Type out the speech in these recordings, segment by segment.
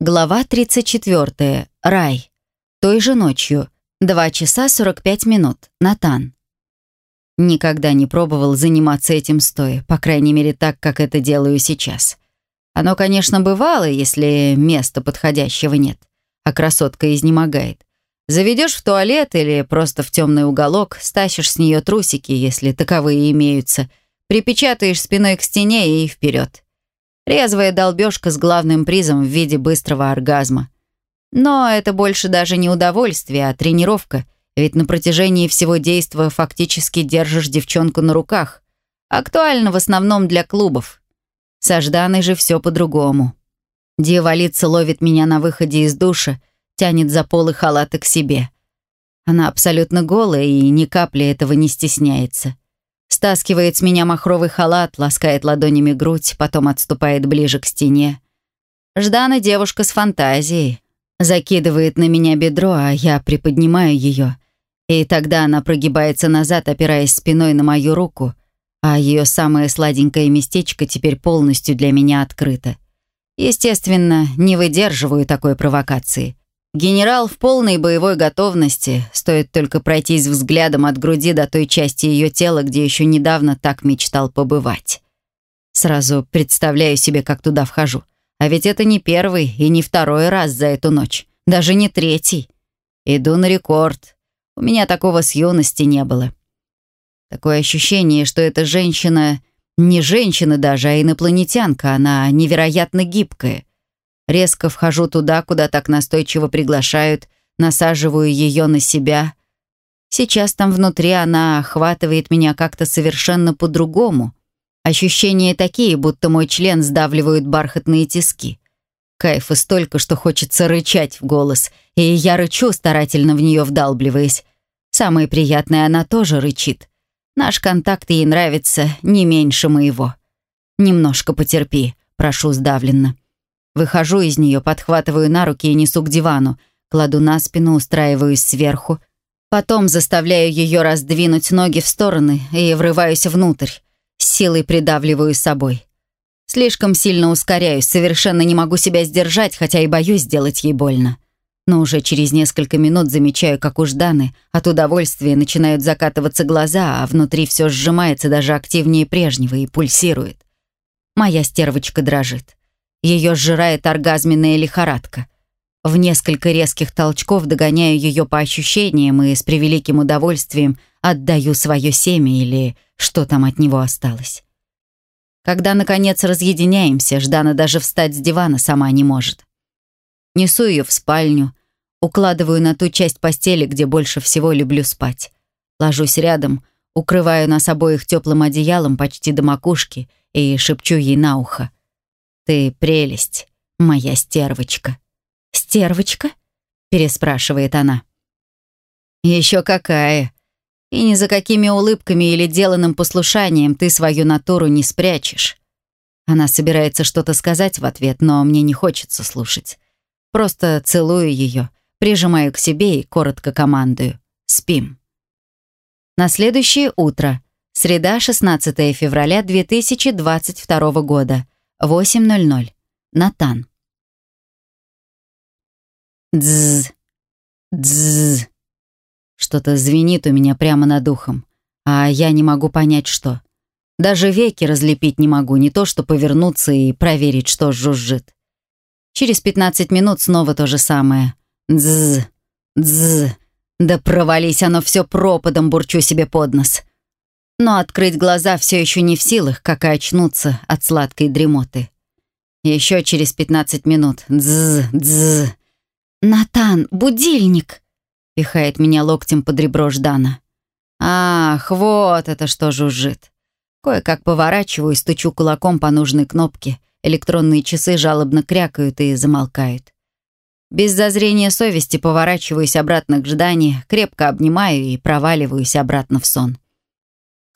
Глава 34. Рай. Той же ночью. 2 часа 45 минут. Натан. Никогда не пробовал заниматься этим стоя, по крайней мере так, как это делаю сейчас. Оно, конечно, бывало, если места подходящего нет, а красотка изнемогает. Заведешь в туалет или просто в темный уголок, стащишь с нее трусики, если таковые имеются, припечатаешь спиной к стене и вперед. Резвая долбежка с главным призом в виде быстрого оргазма. Но это больше даже не удовольствие, а тренировка, ведь на протяжении всего действа фактически держишь девчонку на руках. Актуально в основном для клубов. Со Жданой же все по-другому. Дьяволица ловит меня на выходе из душа, тянет за полы халата к себе. Она абсолютно голая и ни капли этого не стесняется. Стаскивает с меня махровый халат, ласкает ладонями грудь, потом отступает ближе к стене. Ждана девушка с фантазией. Закидывает на меня бедро, а я приподнимаю ее. И тогда она прогибается назад, опираясь спиной на мою руку, а ее самое сладенькое местечко теперь полностью для меня открыто. Естественно, не выдерживаю такой провокации. Генерал в полной боевой готовности, стоит только пройтись взглядом от груди до той части ее тела, где еще недавно так мечтал побывать. Сразу представляю себе, как туда вхожу. А ведь это не первый и не второй раз за эту ночь, даже не третий. Иду на рекорд. У меня такого с юности не было. Такое ощущение, что эта женщина не женщина даже, а инопланетянка, она невероятно гибкая. Резко вхожу туда, куда так настойчиво приглашают, насаживаю ее на себя. Сейчас там внутри она охватывает меня как-то совершенно по-другому. Ощущения такие, будто мой член сдавливают бархатные тиски. Кайфа столько, что хочется рычать в голос, и я рычу, старательно в нее вдалбливаясь. Самое приятное, она тоже рычит. Наш контакт ей нравится не меньше моего. «Немножко потерпи», — прошу сдавленно. Выхожу из нее, подхватываю на руки и несу к дивану, кладу на спину, устраиваюсь сверху. Потом заставляю ее раздвинуть ноги в стороны и врываюсь внутрь. Силой придавливаю собой. Слишком сильно ускоряюсь, совершенно не могу себя сдержать, хотя и боюсь сделать ей больно. Но уже через несколько минут замечаю, как у Жданы от удовольствия начинают закатываться глаза, а внутри все сжимается даже активнее прежнего и пульсирует. Моя стервочка дрожит. Ее сжирает оргазменная лихорадка. В несколько резких толчков догоняю ее по ощущениям и с превеликим удовольствием отдаю свое семя или что там от него осталось. Когда, наконец, разъединяемся, Ждана даже встать с дивана сама не может. Несу ее в спальню, укладываю на ту часть постели, где больше всего люблю спать. Ложусь рядом, укрываю нас обоих теплым одеялом почти до макушки и шепчу ей на ухо. «Ты прелесть, моя стервочка». «Стервочка?» — переспрашивает она. «Еще какая. И ни за какими улыбками или деланным послушанием ты свою натуру не спрячешь». Она собирается что-то сказать в ответ, но мне не хочется слушать. Просто целую ее, прижимаю к себе и коротко командую. Спим. На следующее утро. Среда, 16 февраля 2022 года. 8.00. Натан. Дз. Дз. Что-то звенит у меня прямо над ухом, а я не могу понять, что. Даже веки разлепить не могу, не то что повернуться и проверить, что жужжит. Через 15 минут снова то же самое. Дз. Дз. Да провались оно все пропадом, бурчу себе под нос но открыть глаза все еще не в силах, как и очнуться от сладкой дремоты. Еще через пятнадцать минут. Дз, дз. «Натан, будильник!» — пихает меня локтем под ребро Ждана. «Ах, вот это что жужжит!» Кое-как поворачиваю и стучу кулаком по нужной кнопке. Электронные часы жалобно крякают и замолкают. Без зазрения совести поворачиваюсь обратно к Ждане, крепко обнимаю и проваливаюсь обратно в сон.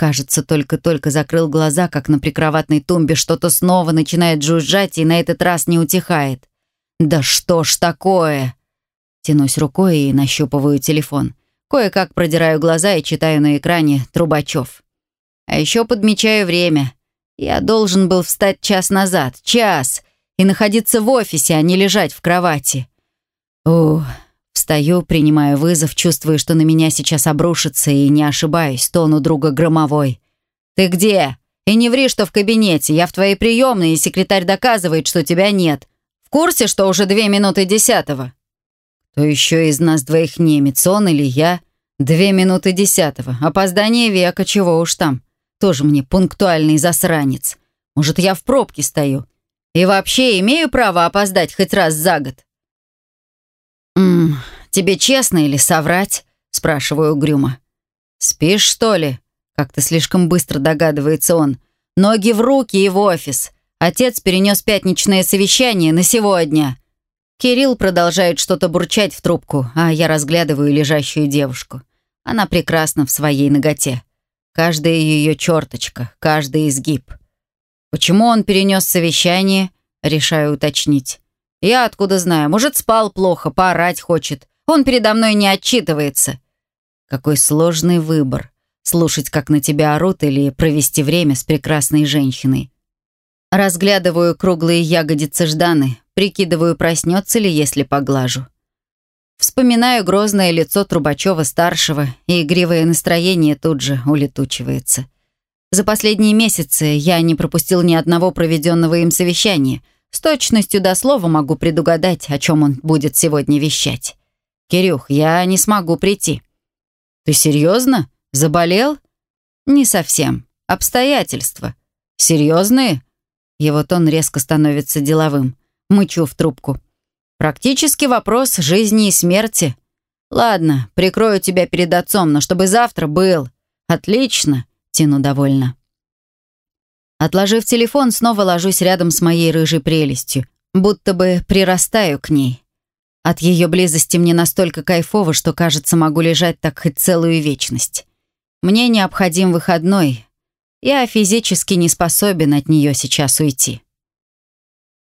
Кажется, только-только закрыл глаза, как на прикроватной тумбе что-то снова начинает жужжать и на этот раз не утихает. «Да что ж такое?» Тянусь рукой и нащупываю телефон. Кое-как продираю глаза и читаю на экране Трубачев. А еще подмечаю время. Я должен был встать час назад. Час! и находиться в офисе, а не лежать в кровати. Ух, встаю, принимаю вызов, чувствую, что на меня сейчас обрушится, и не ошибаюсь, тон у друга громовой. «Ты где?» «И не ври, что в кабинете. Я в твоей приемной, и секретарь доказывает, что тебя нет. В курсе, что уже две минуты десятого?» «Кто еще из нас двоих немец, он или я?» «Две минуты десятого. Опоздание века, чего уж там. Тоже мне пунктуальный засранец. Может, я в пробке стою. И вообще имею право опоздать хоть раз за год?» «Ммм, тебе честно или соврать?» спрашиваю угрюмо. «Спишь, что ли?» Как-то слишком быстро догадывается он. «Ноги в руки и в офис. Отец перенес пятничное совещание на сегодня». Кирилл продолжает что-то бурчать в трубку, а я разглядываю лежащую девушку. Она прекрасна в своей ноготе. Каждая ее черточка, каждый изгиб. Почему он перенес совещание, решаю уточнить. Я откуда знаю, может, спал плохо, поорать хочет. Он передо мной не отчитывается. Какой сложный выбор. Слушать, как на тебя орут, или провести время с прекрасной женщиной. Разглядываю круглые ягодицы Жданы, прикидываю, проснется ли, если поглажу. Вспоминаю грозное лицо Трубачева-старшего, и игривое настроение тут же улетучивается. За последние месяцы я не пропустил ни одного проведенного им совещания. С точностью до слова могу предугадать, о чем он будет сегодня вещать. «Кирюх, я не смогу прийти». «Ты серьезно? Заболел?» «Не совсем. Обстоятельства». «Серьезные?» Его тон резко становится деловым. Мычу в трубку. «Практически вопрос жизни и смерти. Ладно, прикрою тебя перед отцом, но чтобы завтра был. Отлично!» Тяну довольно. Отложив телефон, снова ложусь рядом с моей рыжей прелестью, будто бы прирастаю к ней. От ее близости мне настолько кайфово, что, кажется, могу лежать так хоть целую вечность. Мне необходим выходной. Я физически не способен от нее сейчас уйти.